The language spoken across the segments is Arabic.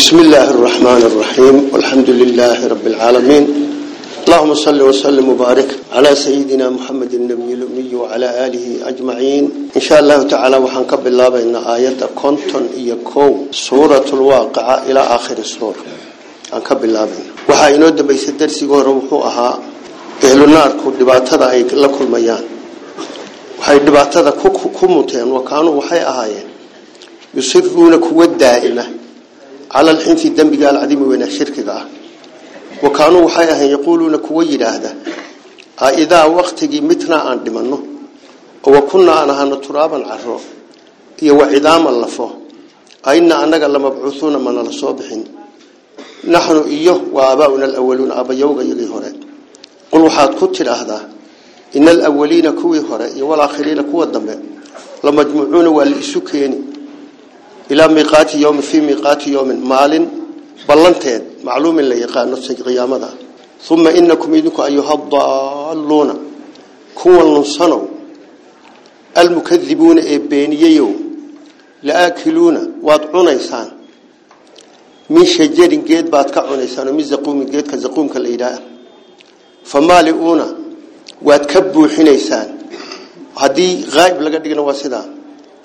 بسم الله الرحمن الرحيم والحمد لله رب العالمين اللهم صل وسلم وبارك على سيدنا محمد النبي الأمي وعلى آله أجمعين إن شاء الله تعالى وحنكب الله بأن آيات كونتون يكو سورة الواقعة إلى آخر السورة أنكب الله بأن وحاينو دبيس الدرس وروحوها أهل النار كل دباتها أي لكل ميان وحي دباتها كمتين وكانوا وحي أهايين يصرون cala alxinfi dembiga alcadiimi weyne shirkiga ah. Wa kaanuu waxay ahayn yaquuluuna kuwa yidhaahda a idaa waktigii mitnaa aan dhimanno oo wa kunnaa aan ahaano turaaban caro iyo wa cidaaman lafo a inna annaga lamabcuuhuuna mana la soo bixin. Naxnu iyo wa aabaauna alawaluuna abayowga iyagii hore. Qul waxaad ku tidhaahdaa ina alawaliina kuwii hore iyo walaakhiriina kuwa dambe lamajmuucuuna waa la isu keeni. إلى ميقات يوم في ميقات يوم مال بلنتين معلوم لا يقان قيامته ثم إنكم إذنكم أيها الضالون. كون نصنوا المكذبون إبينييو لآكلون وادعونيسان من شجر جيد بعد كعنيسان ومن زقوم جيد كزقوم كالإله فمالئون واتكبوا حنيسان هذه غائب لقد قلنا واسدان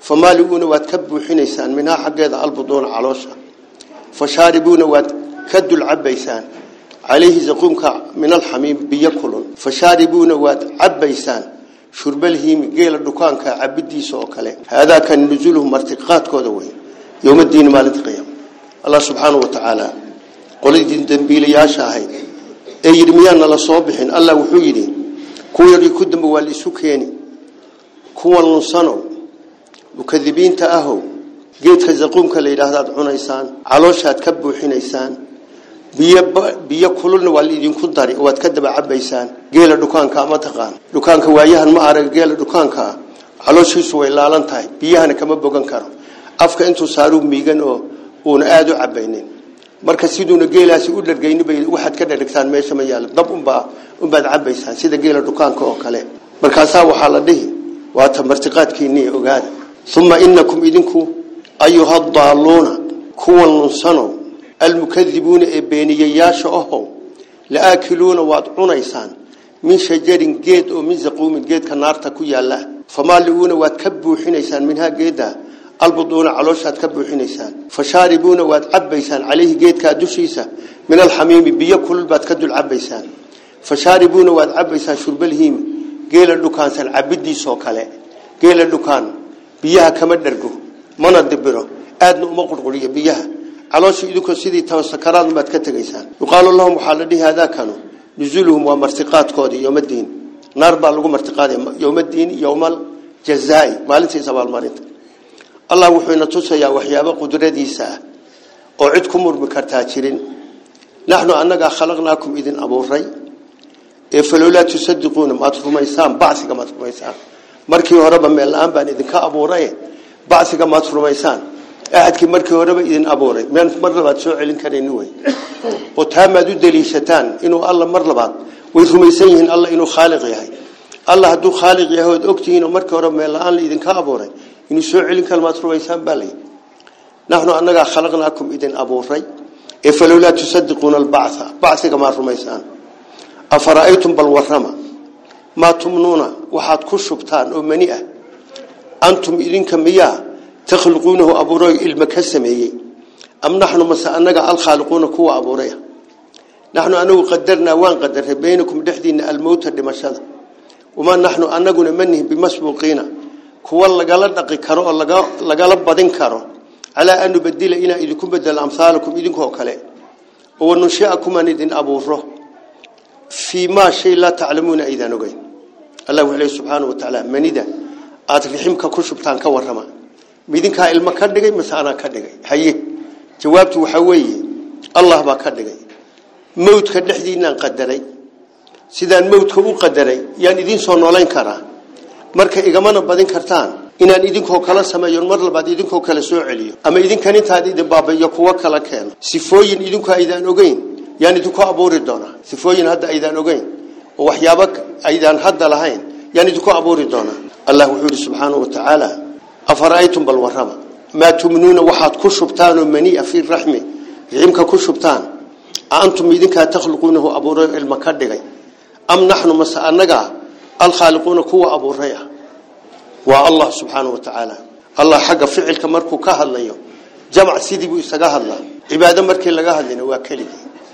فمالئون واتكبوا حنيسان منها حقيقة ألبضون علوشة فشاربون واتكدوا العبيسان. عليه زقومك من الحميم بيكلون فشاربون واتعبيسان شرب الهيم قيل الدكانك عبدي سوكله. هذا كان نزولهم مرتقات كودوين يوم الدين مالت قيام. الله سبحانه وتعالى قل الدين دنبيل يا شاهد أي يرميان الله صوبحين الله وحيدي كو يري كدم والي سكيني. كو نصنو mukadibiinta ahow geedka zaquumka la yidhaahdaad cunaysaan calooshaad ka buuxinaysaan biyo kululna waa laidinku dari waad ka daba cabaysaan geela dhukaanka ma taqaan. Dhukaanka waayahan ma arag geela dhukaankaa calooshiisu way laalan tahay biyahana kama bogan karo. Afka intuu saaruu miigan oo uuna aada u cabaynin marka siduuna geelaasi u dhargaynibay waxaad ka dhadhigtaan meesha ma yaalo dab unbaa unbaad cabaysaan sida geela dhukaanka oo kale. Markaasaa waxaa la dhihi waa tamartiqaadkiinii ogaada. ثم إنكم إذنكم أيها الضالون كوا ننصنوا المكذبون إبينيياش أهو لآكلون وادعونيسان من شجر جيد ومن زقوم جيد كنار تكويا الله فمالئون واتكبوا حنيسان منها جيدا البضون علوشها تكبوا حنيسان فشاربون واتعبيسان عليه جيد كادوشيسا من الحميم بيكل باتكدو العبيسان فشاربون واتعبيسان شرب الهيم قيل اللوكان عبدي سوكالي قيل اللوكان biyaha kama dhargo mana dibiro aadna uma qurquriyo biyaha caloosha idinku sidii tawasakaraad maad ka tagaysaan yuqaalu lahum waxaa la dhihi hadaa kanu nuzuluhum waa martiqaadkoodii yowmadiin naar baa lagu martiqaaday yowmadiin yowmal jazaai maalintiisa abaalmarinta allah wuxuu ina tusayaa waxyaabo qudradiisa ah oo cid ku murmi kartaa jirin naxnu annagaa khalaqnaakum idin abuuray ee falowlaa tusadiquuna maad rumaysaan bacsiga maad rumaysaan markii horeba meel aan baan idinka abuuray bacsiga maad rumaysaan ahadkii markii horeba idin abuuray meel mar labaad soo celin kareen way oo taamaad u daliishataan inuu alla mar labaad way rumaysan yihiin alla inuu khaaliq yahay alla hadduu khaaliq yahay oo markii hore meel aan la idinka abuuray inuu soo celin karo maad rumaysaan baa lay nahnu annagaa khalaqnaakum idin abuuray ee falowlaa tusadiquuna albactha bacsiga maad rumaysaan afara'aytum bal warrama ما تمنون وحد كشبتان ومنيئة أنتم إذن كمياه تخلقونه أبو ري المكسمي أم نحن مسألنا الخالقون كوا أبو ري. نحن أنه قدرنا وان قدر بينكم دحدين الموت لمشهد وما نحن أنقنا منه بمسبوقين. كوا الله قال دقي كرو الله قال بدين كرو. على أن نبدل إلى إذكم بدل أمثالكم إذن كوا كله ونشاءكم أن إذن أبو ره فيما شيء لا تعلمون إذا نقين الله وحده سبحانه وتعالى من إذا أترحم ككل سبطان كورما. بيدن كا علم كده جاي مسأنا كده جاي هي جوابه حوي الله ما كده جاي موت كده حدينا قدري. سيدان موت كم قدري. يعني دين صن ولا ينكره مرك إجمانه بدين كرتان. إن إذن كوك الله سما ين مر لبعد إذن سوء عليه أما إذن كان يتعدي دبابة يكوك الله كان سفوي إذن كا إذا نوجين يعني تكو أبوري دانا سفوي هذا إذا نوجين وحيابك أيضاً هذا لهين. يعني تكو أبوري دونا. الله وحده سبحانه وتعالى أفرأيتم بالورم ما تمنون واحد كشبتان مني في الرحمة يعمك كشبتان. أنتم يدك تخلقونه أبوري المكدعي أم نحن مسأ نجا الخالقون كوا أبوريا والله سبحانه وتعالى. الله حق فعل كمركو كهل يوم جمع سيدي بيسجاه الله عبادة مركي لجاه لنا وكله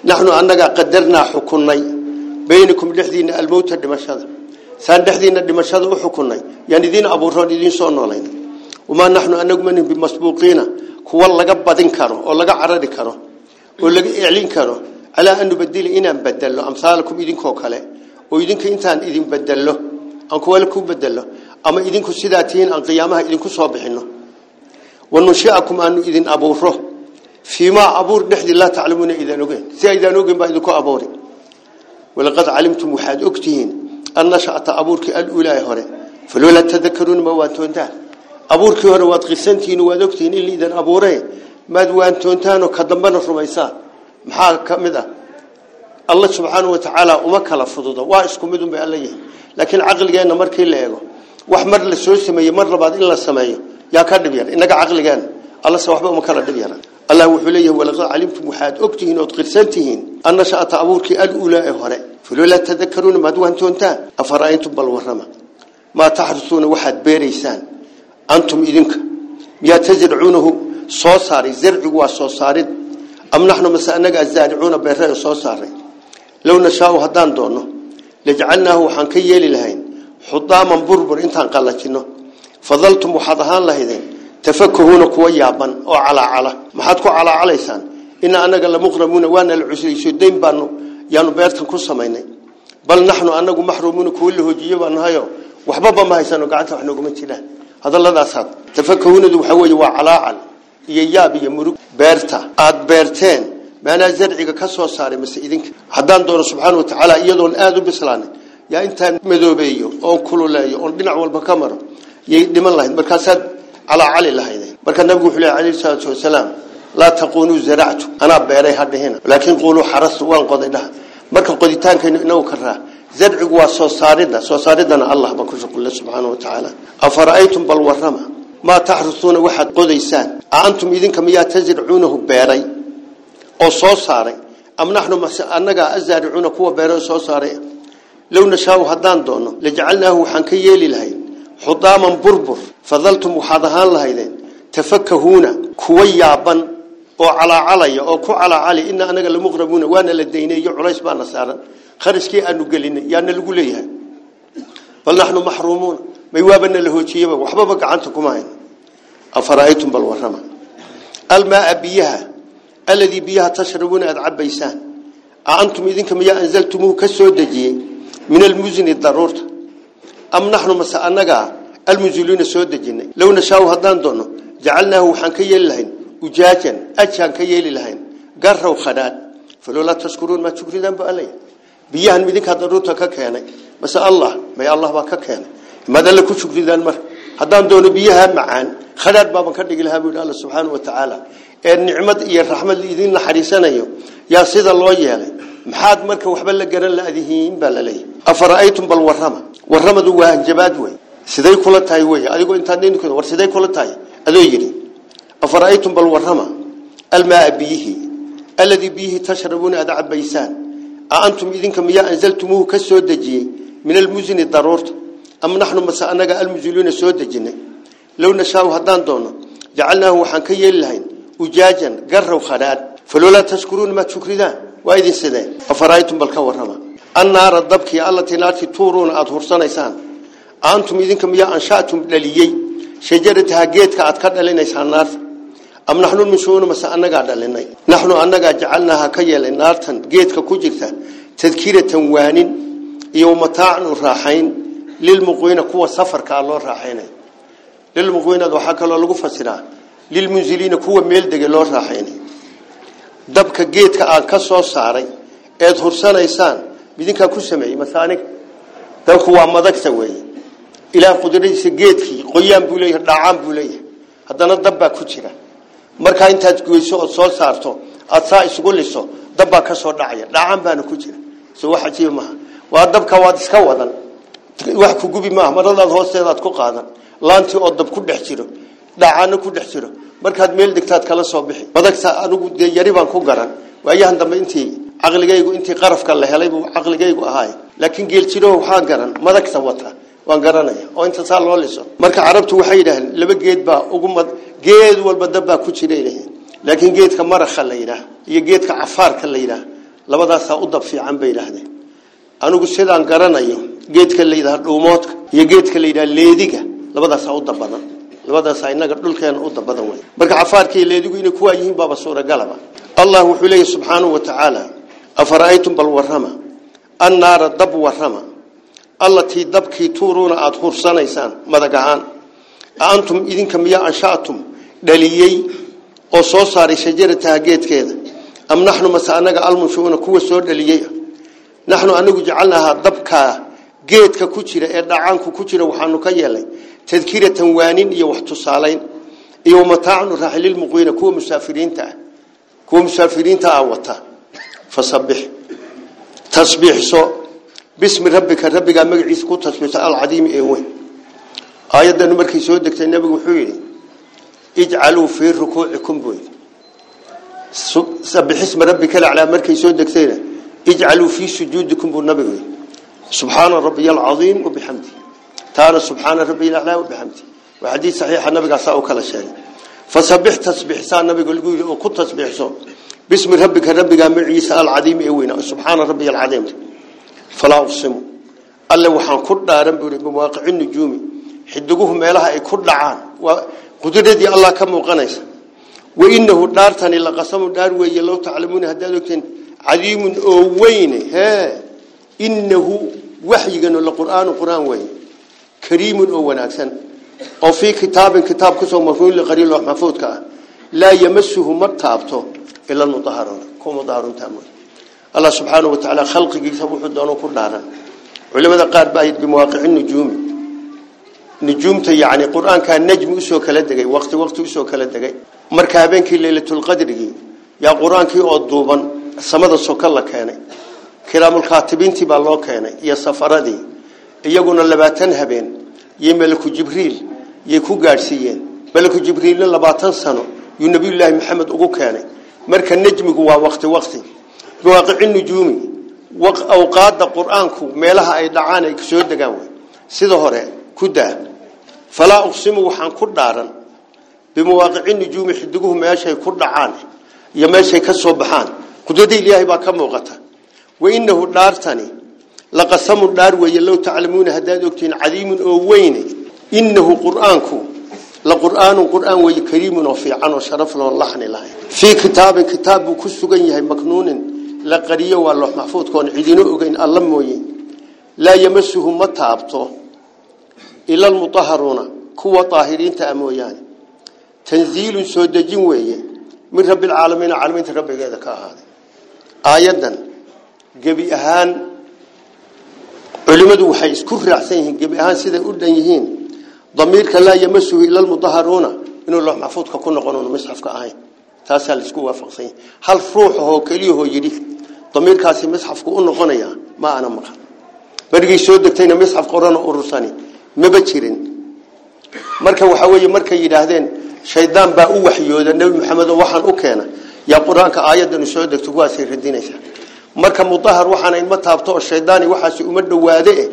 نحن أنجا قدرنا حكمي baynakum dhexdiina almowta dhimashada saan dhexdiina dhimashada u xukunnay yaan idiin abuuroon idiin soo noolayn wamaa naxnu anagu manin bimasbuuqiina kuwa laga badin karo oo laga carari karo oo laga iclin karo calaa an nubadila inaan bedello amhaalakum idinkoo kale oo idinka intaan idin bedello aan kuwale ku bedello ama idinku sidaa tihiin aan qiyaamaha idinku soo bixinno wanushiakum aanu idin abuuro fiimaa abuur dhexdii laa taclamuuna idaan ogeyn si aydaan walaqad calimtum waxaad ogtihiin an nashata abuurkii alulaa hore falowlaa tadakaruuna ma waantoontaan abuurkii hore waad qisantihiin waad ogtihiin in liidan abuure maad waantoontaanoo ka dambana rumaysaan maxaa ka mid ah alla subxaana wa tacaala uma kala fududo waa isku mid unbay alla yihin laakiin caqligeenna markii la eego wax mar la soo sameeye mar labaad in la sameeyo yaa ka أن النشأة أبوك الأولى هري فلولا تذكرون ما دون تونتا أفرأيتم بالورما ما تحرسون واحد بيريسان. أنتم إذنك يا تزرعونه صوصاري زرعوا صوصاري. أم نحن مسألناك الزارعون بيريه صوصاري. لو نشاءه هدان دونه. لجعلناه حنكي يلي لهين حضاما بربر انتان قلتينه. فضلتم وحضهان لهذين. تفكهون كويابا. وعلى على ما محادكو على على سان إن أنا أنجا المقرمون وأن العشرين شدين بانو يانو بيرتن كل سمينة. بل نحن أنجا محرومون كله جيوا نهايو وحبابا ما يسانو قعدتوا حنو قمتنا هذا الله ذا تفكرون ذو حوي وعلاعا يياب يمرق بيرتا. آد بيرتين. ما نزرعك كسوة ساري مسئدينك هدان دور سبحانه وتعالى يدون آدو بسلانة. يا أنت مذوبيه أو كله لا يو. أو بنع والبكمر يدمن الله. بركاسات على علي الله هذه بركان نبوح عليه الصلاة والسلام. لا تقولوا زرعت. أنا بيري هذا هنا. لكن قولوا حرس والقضي له مرك القضيتان كن نوكرها زرع وصوصاردة صوصاردنا الله بكل قل سبحانه وتعالى. أفرأيتم بالورمة ما تحرثون واحد قضيسان أنتم اذا كم تزرعونه بيري؟ أو صوصاري أم نحن مس النجا أزرعون قوة بيري صوصاري لو نشاؤه هدان دون لجعلناه حنكية للهين. حضاما بربر. فظلتم وحضها الله تفكهونا كويابا. Oo calaacalaya oo ku calaacali ina anaga lamuqrabuuna waana la daynayo culays baana saaran kharashkii aanu gelinay yaana lagu leeyahay bal naxnu maxruumuuna may waabana la hoojiyaba waxbaba gacanta kuma hayn afara'aytum bal warrama almaaa biyaha aladii biyaha tashrabuuna aada cabaysaan antum idinka miyaa anzaltumuuhu ka soo dejiyey min almusni daruurta am naxnu mase annagaa almunziliina soo dejinay low nashaau haddaan doonno jacalnaahu waxaan ka yeeli وجاجا أشان كيل لهن قرة وخداد فلو لا تشكرون ما تشكر ذنب عليه بيهن بدك هذا روت ككهنة مس الله ما الله ما ككهنة ماذا لك تشكر ذنب هذا دون بيها معان خداد بابا كدي لها بقول الله سبحانه وتعالى النعمة هي الرحمة الذين نحرسنا يوم يا سيد الله يهلي محاد مركب وحبل الجنة الذين بل لي أفرأيتم بالورمة ورمة دوها جباد وين سيدي كل تاي وين أيقون تاني نكون تاي أدو أفرأيتم بالورمة الماء بيه الذي بيه تشربون أدعى بيسان. أأنتم إذنكم يا أنزلتموه كالسودجي من المزن الضرورة أم نحن مساءنك المزلون السودجين؟ لو نشاو هدان دون. جعلناه وحنكي اللهين وجاجا قروا خلال فلولا تشكرون ما تشكردان. وإذن سيدان أفرأيتم بالكورمة النار الضبك يا الله تنارتي تورون أظهر سنيسان أأنتم إذنكم يا أنشأتم لليي؟ شجرتها جيتك أتكرنا لنيسان نارتي annagaa jacalnaaha ka yeelay naartan geedka ku jirta tadkiratan waanin iyo mataacan u raaxayn lilmuqiina kuwa safarkaa loo raaxaynay lilmuqiinada waxaa kaloo lagu fasiraa lilmunziliina kuwa meel dege loo raaxaynay dabka geedka aan ka soo saaray eed hursanaysaan midinkaa ku sameeyey masaanig dabku waa madagta weeye ilaah qudradiisa geedkii qoyaan buu leeyahay dhaacaan buu leeyahay haddana dab baa ku jira markaa intaad goyso ood soo saarto aada saa isugu liso dabbaa ka soo dhacaya. Dhaacaan baana ku jira so wax ajiiba waa dabka waad iska wadan. Wax ku gubi maaha. Maradaad hoosteedaad ku qaadan. Laantii oo dab ku dhex jiro. Dhacaana ku dhex jiro. Markaad meel degtaad kala soo bixi. Madagta anigu yari baan ku garan. Waayahan dambe intii caqligaygu intii qarafka la helay buu caqligaygu ahaay laakiin geeljiro waxaan garan madagta wata waan garanaya oo inta saa loo liso marka carabtu waxay yidhaaheen laba geed baa ugu mad geed walba dabbaa ku jira ilahiin laakiin geedka marakha la yidhaah iyo geedka cafaarka la yidhaah labadaasaa u dab fiican bay yidhaahdeen anigu sidaan garanayo geedka la yidhaha dhuumoodka iyo geedka la yidhaha leediga labadaasaa u dab badan labadaasaa inaga dhulkeena u dab badan wey marka cafaarka iyo leedigu inay kuwaa yihiin baaba suuragalaba allah wuxuu leeyahy subxaanahu wa tacaala afara'aytum bal warrama annaara dab warrama allatii dabkii tuuruuna aada hursanaysaan madag ahaan aantum idinka miyaa ansha'tum dhaliyey oo soo saaray shajarataha geedkeeda. Am naxnu mase annaga almunshuuna kuwa soo dhaliyey? Naxnu anagu jacalnaahaa dabkaa geedka ku jira ee dhacaanku ku jira waxaanu ka yeelnay tadkiratan waanin iyo wax tusaalayn. Iyo mataacan raaxi lilmuqiina kuwa musaafiriinta ah. Kuwa musaafiriinta ah wata. Fasabbix tasbiixso باسم ربك ربك ما جيس كوت تسميت العظيم إيه وين؟ آية ده نمر كيسود دكتور النبي وحوله اجعلوا في ركوعكم بويل سبح اسم ربك على مر كيسود دكتور. اجعلوا في سجودكم بو النبي بويل سبحان ربي العظيم وبحمدي تعالى سبحان ربي الأعلى وبحمدي وحديث صحيح النبي قال ساو كلا شيء. فسبح تسبح سان النبي يقول يقول كوت تسبح سو باسم ربك ربك ما جيس العظيم إيه وين؟ سبحان ربي العظيم. وبحمدي. Dhaaran buu yidhi biwaaqici nujuumi xidiguhu meelaha ay ku dhacaan waa qudradii allah ka muuqanaysa wainahu dhaartani laqasamu dhaar weeye low taclamuuna haddaad ogteen cadiimun oo weyne hee inahu waxyiganu laqur'aanu qur'aan weyne kariimun oo wanaagsan oo fii kitaabin kitaab kusoo marfuun liqariin loox maxfuudka ah laa yamasuhu ma taabto ila almudaharuuna kuwa mudaharunta wa tacaala khalqigiisa wuxuu doono ku dhaaran culimada qaar baa yidhi bimawaqici nujuumi nujuumta yacni qur-aankaa najmi usoo kala degay waqti waqti usoo kala degay marka habeenkii leylatulqadrigii yaa qur-aankii oo duuban samada soka la keenay kiraamulkaatibiintii baa loo keenay iyo safaradii iyaguna labaatan habeen iyo meleku jibriil yay ku gaadhsiiyeen meleku jibriilna labaatan sano yuu nabiyullaahi maxamed ugu keenay marka najmigu waa waqti waqti biwaaqici nujuumi. Awqaada qur'aanku meelaha ay dhacaan ay soo degaan wey sida hore ku daa falaa uqsimu waxaan ku dhaaran. Bimuwaaqici nujuumi xidiguhu meeshay ku dhacaan iyo meeshay ka soo baxaan. Qudrada ilaahay baa ka muuqata. Wainahu dhaartani laqasamun dhaar weeye low taclamuuna haddaad ogtihiin cadiimun oo weyne inahu qur'aanku laqur'aanun qur'aan weeye kariimun oo fiican oo sharaf loo laxni lahayn fii kitaabin kitaab buu la qariyo waa loox maxfuudkaoon cidino ogeyn alla mooye. Laa yamasuhu ma taabto ila almutaharuuna kuwa daahiriinta ah mooyaane. Tanziilun soo dejin weeye min rabbi alcaalamiina caalamiinta rabbigeeda ka ahaaday aayaddan gebi ahaan culimmadu waxay isku raacsan yihiin gebi ahaan siday u dhan yihiin damiirka laa yamasuhu ila almutaharuuna inuu loox maxfuudka ku noqon uunu misxafka ahayn. Taasaa la isku waafaqsan yahay. Hal ruux oo keliyahoo yidhi damiirkaasi misxafku u noqonaya ma ana maqan markii soo degtayna misxaf qoran oo urursani maba jirin. Marka waxa weeye markay yidhaahdeen shaydaan baa u waxyooda nebi maxamed oo waxaan u keena. Yaa qur'aanka soo degto kuwaasay radinaysaa. Marka mudahar waxaana inma taabto oo shaydaani waxaasi uma dhowaade eh.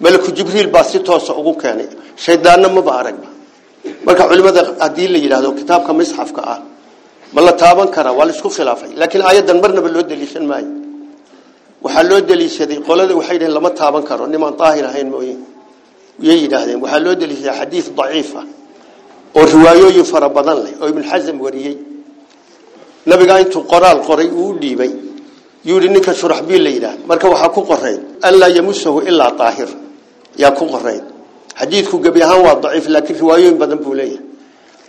Malaku jibriil baa si toosa ugu keenay. Shaydaanna maba aragba marka culimada haddii la yidhaahdo kitaabka misxafka ah ma la taaban karaa? Waa la isku khilaafay. Laakiin aayaddan marnaba loo daliishan maayo. Waxaa loo daliishaday qolada waxay dhaheen lama taaban karo. Nimaan daahir ahayn mooye. Yay yidhaahdeen. Waxaa loo daliishaday xadiid daciifa oo riwaayooyin fara badan leh oo ibn xasam wariyey. Nabigaa intuu qoraal qoray uu dhiibay. Yuu ninka shuraxbiil la marka waxaa ku qorayn an laa yamusahu ilaa daahir yaa ku qorayn xadiidku gebi ahaan waa daciif laakiin riwaayooyin badan buu leeyahay.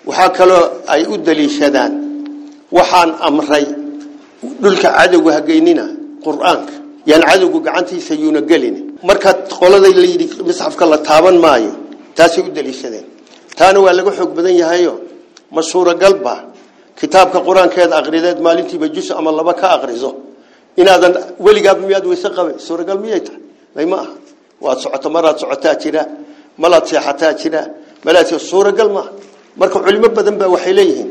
Waxaa kaloo ay u daliishadaan cadowga hageynina qur-aanka yaan cadowgu gacantiisa yuuna gelin markaad qoladay la yidhi misxafka la taaban maayo taasay u daliishadeen taana waa laga xoog badan yahayo ma suuragalba kitaabka qur-aankeeda aqrideed maalintiiba jus ama laba ka aqriso inaadan weligaaba miyaad weyse qabay suuragal miyay tahay may ma aha waad socoto maraad socotaa jira malaad seexataa jira malaad suuragal maaha marka culimo badan baa waxay leeyihiin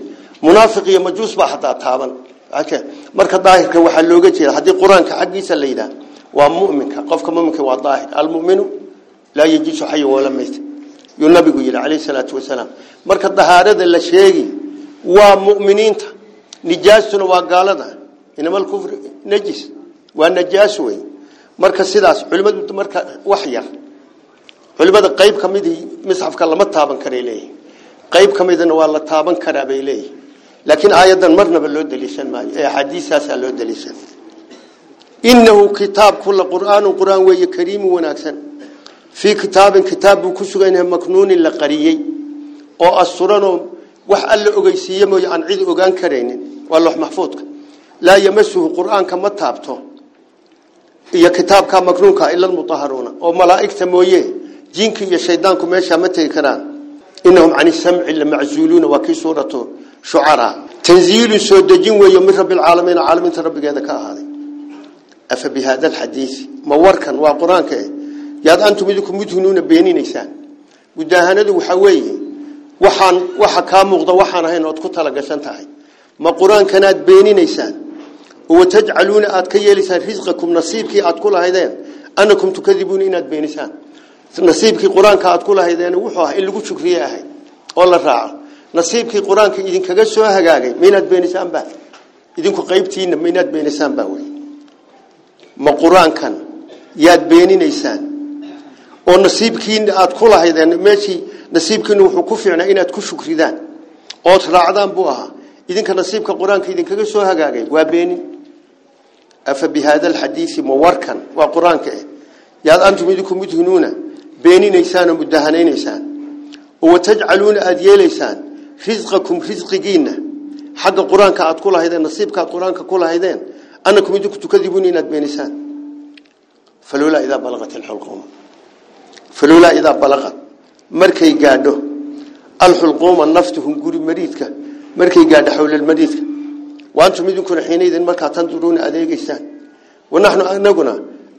qur-aanka xaggiisa la yidhaah waa muminka qofka muminka waa daahir almuminu laa yajisu xayan wala mayt yuu nabigu yidhi calayhi salaatu wasalaam marka dahaarada la sheegi waa mu'miniinta nijaastuna waa gaalada inama alkufr najis waa najaas wey marka sidaas culimadu marka wax yar culimada qayb ka midii misxafka lama taaban karay leeyihin qayb ka midana waa la taaban karaa bay leeyihin maayo ee axaadiistaasaa loo daliishan innahu kitaabku la qur'aanu qur'aan weeye kariimu wanaagsan fii kitaabin kitaab buu ku sugan yahay maknuunin la qariyey oo asturanoo wax alla ogeysiiye mooye aan cid ogaan karaynin waa loox maxfuudka laa yamasuhu qur'aanka ma taabto iyo kitaabka maknuunka ila almutaharuuna oo malaa'igta mooye jinka iyo shaydaanku meesha ma tegi karaan innahum can samci lamaczuuluuna waa kii suuratu شعراء. تنزيل سودجين ويوم رب العالمين عالمين ترب جدك هذه أف بهذا الحديث موركا وقرآن كه. ياد أنتم بدكم بدهنون بيني نيسان. بده هندو وحوي وحن وحكام وغض وحنا هنا أتقطع لجسنت هاي ما قرآن كانت بيني نيسان. وتجعلون أتكي لسان رزقكم نصيب كي أتقول هذين. أنكم تكذبون إن بيني نصيب كي قرآن كأتقول هذين. وحه اللي قلت شكرية هاي. والله رعاه oo nasiibkii qur-aanka idinkaga soo hagaagay ma inaad beenisaanba idinku qaybtiina ma inaad beenisaanba wey ma qur-aankan yaad beeninaysaan oo nasiibkiina aad ku lahaydeen meeshii nasiibkiina wuxuu ku fiicnaa inaad ku shukridaan ood raacdaan buu ahaa idinka nasiibka qur-aanka idinkaga soo hagaagay waa beenin afa bi hada alxadiisi ma warkan waa qur-aanka eh yaad antum idinku mudhinuuna beeninaysaan oo mudahanaynaysaan oo watajcaluuna aada yeelaysaan risqakum risqigiina xagga qur-aanka aad ku lahaydeen nasiibka aad qur-aanka ku lahaydeen anakum idinku tukadibuuna inaad beenisaan falowlaa idaa balaqat alxulquuma falowlaa idaa balaqat markay gaadho alxulquuma naftuhum guri mariidka markay gaadho xowlalmariidka waantum idinkuna xiinaydin markaa tanduruuna adeegeysaan wanaxnu anaguna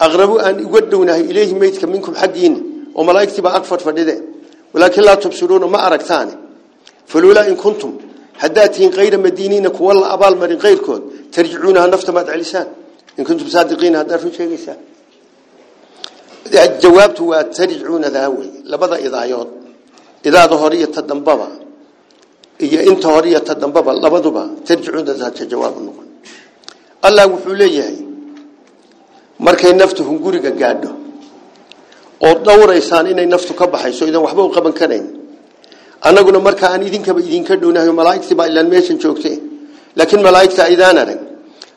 aqrabu aan uga dhownahay ilayhi meydka minkum xaggiina oo malaa'igtii baa ag fadhfadhide walaakin laa tubsiruuna ma aragtaane فلولا إن كنتم هداتين غير مدينين كوالا أبال مرين غيركم ترجعونها نفط مات علسان إن كنتم صادقين هذا في شيء غيسان الجواب هو ترجعون ذاوي لبضى إذا عيض إذا ظهرية الدنبابة إيا إن ظهرية الدنبابة لبضى ترجعون ذاك جواب النقل. الله وحوليه مركي نفطهم قريقا قادوا أو دور إيسان إني نفط كبحي سو إذا وحبوا قبن كنين. Annaguna marka aan idinkaba idinka dhownahay malaa'igtii baa ilaan meeshan joogte laakiin malaa'igta aydaan arag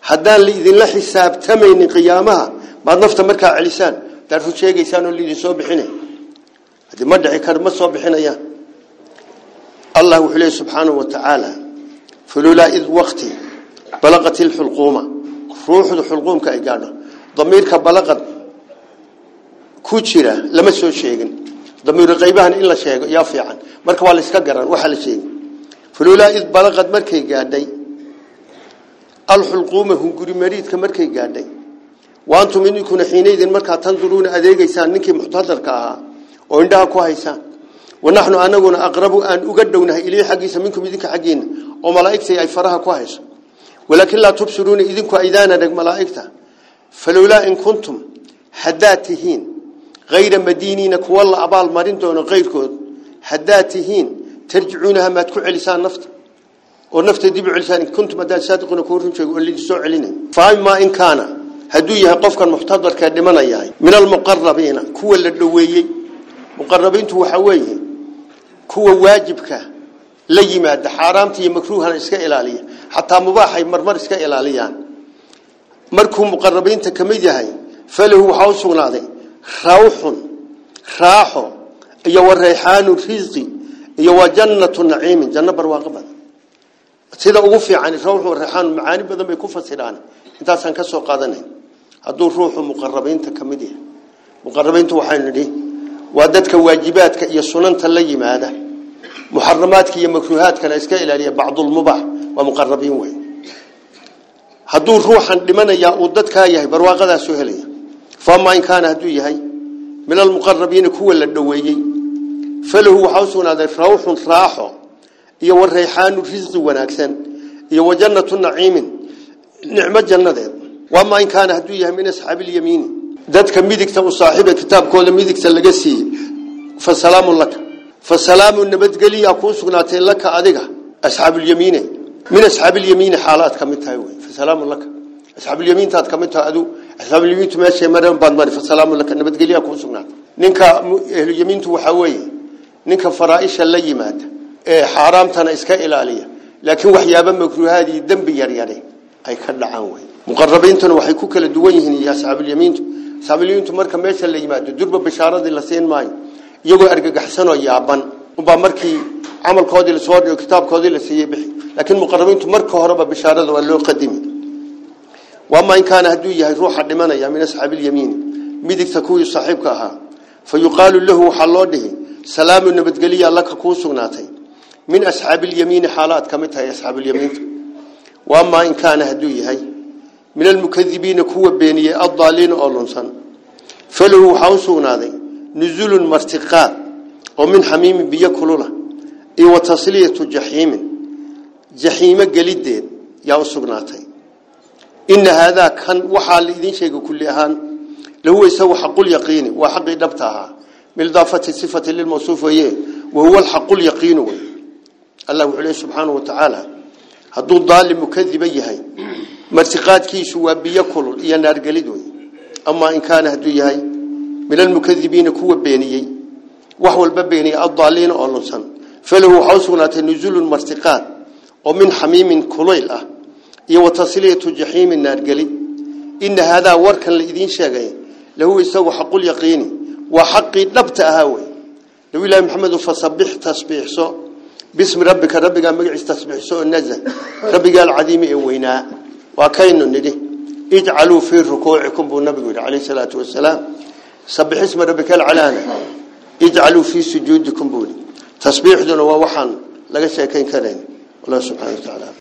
haddaan la idinla xisaabtamaynin qiyaamaha maad nafta markaa celisaan daad run sheegaysaan oo laidin soo bixinay haddii ma dhici kar ma soo bixinayaan allah wuxuu leeyahy subxaanahu wa tacaala falulaa id waqti balaqat ilxulquuma ruuxdu xulquumka ay gaadho damiirka balaqad ku jira lama soo sheegin ضمير قيبها إن لا شيء يافع عن مركب ولا سكجر وحل شيء فلولا إذ بلغت مركي جادي الحلقومة هم جري مريض كمركي جادي وأنتم من يكون حينئذ مركب تنظرون أذيع إنسان نكى محتضر كها وعندها كويسة ونحن أنا جون أقرب أن أقدونها إليه حقيس منكم يذك حقين أو ملاك سي أفرها كويس ولكن لا تبصرون إذنكم إذانا لك ملاكته فلولا إن كنتم حداتهين غير مدينين كوالا أبال مارينتون غيركود. حداتهين ترجعونها ما تكون على لسان نفط. والنفط يدبع لسان كنت مدان سادقون كورهم شاكوه اللي جسو علينين فاهم ما إن كان. هدو يهقفك المحتضر كادمان أيهاي من المقربين. كوة اللي مقربين تو حويهي كوة واجبك. لي مادة حرامتي مكروها إسكا إلالي حتى مباحي مرمر إسكا إلاليان. مركو مقربين تكميدهاي هو حوصونا ذي خوف خاح يا أيوة وريحان رزقي أيوة يا وجنة نعيم جنة برواقبة. سيدا أوفى عن الروح والريحان معاني بدل ما يكون فسران أنت عشان كسر قادني. هذول روح مقربين تكمدي مقربين توحين لي وادتك واجباتك يا سنن تلي ما هذا محرماتك يا مكروهاتك أنا إسكال لي بعض المباح ومقربين وين. هذول روح لمن يا ودتك هاي برواقبة سهلين min almuqarabiina kuwa la dhoweeyey falahu waxaa u sugnaaday rawxun raaxo iyo warayxaanu risqi wanaagsan iyo wajannatu naciimin nicmo jannadeed wamaa in kaana hadduu yahay min asxaabi ilyamiini dadka midigta u saaxiiba kitaabkooda midigta laga siiyey fa salaamun laka fa salaamun nabadgeliyaa kuu sugnaatay laka adiga asxaabulyamiine min asxaabilyamiini xaalaad ka mid tahay wey fa salaamun laka asxaabulyamiintaad ka mid tahay adu asxaabulyamiintu meeshay maran baad mari fa salaamun laka nabadgeliyaa kuu sugnaatay ninka ahlulyamiintu waxaa weeye ninka faraaisha la yimaada ee xaaraamtana iska ilaaliya laakiin waxyaaba makruuhaadii dembi yaryare ay ka dhacaan wey muqarabiintuna waxay ku kala duwan yihiin iyo asxaabulyamiintu asxaabulyamiintu marka meesha la yimaado durba bishaaradii la siin maayo iyagoo argagaxsanoo yaaban unbaa markii camalkoodii lasoo dhigo kitaabkoodii la siiyey bixi laakiin muqarabiintu marka horeba bishaarada waa loo qadimi وما إن كان هدوء يهد روح الدمانة يا من أصحاب اليمين ميدك تكوي صاحبك ها. فيقال له حلاده سلام النبت قليا لك كوسوناتي من أصحاب اليمين حالات كمتها يا أصحاب اليمين. وما إن كان هدوء يهد من المكذبين كوة بيني الضالين أولونسان فله حوسوناتي نزول مرتقات ومن حميم بيكلونا إيو وتصلية جحيم. جحيم قليدين يا أصوناتي إن هذا كان وحال إذن شيء كليهان لو يسوي حق اليقين وحق دبتها من ضافة صفة للموصوف وهو الحق اليقين. الله عليه سبحانه وتعالى. هذا الضال مكذب يهي مرتقات كيس هو بيكل ينار قلدوي أما إن كان هدو يهي من المكذبين كوة بيني. وهو الببيني الضالين أولوصا فله حوصنا نزول المرتقات ومن حميم كليلة. Iyo wa tasliyatu jaxiimin naargelid ina haadaa warkan la idiin sheegay lahu isagu xaqulyaqiini waa xaqii dhabta ahaa wey nabi ilaahi maxamedu fasabix tasbiixso bismi rabbika rabbigaa magaciis tasbiixso oo nazah rabbigaa alcadiimi ee weynaa waa kaynu nidhi ijcaluu fii rukuucikum buu nabigu yidhi calayhi salaatu wasalaam sabix isma rabbika alcalaana ijcaluu fii sujuudikum buu yidhi tasbiixduna waa waxaan laga sheekayn karayn allah subxaana wa tacaala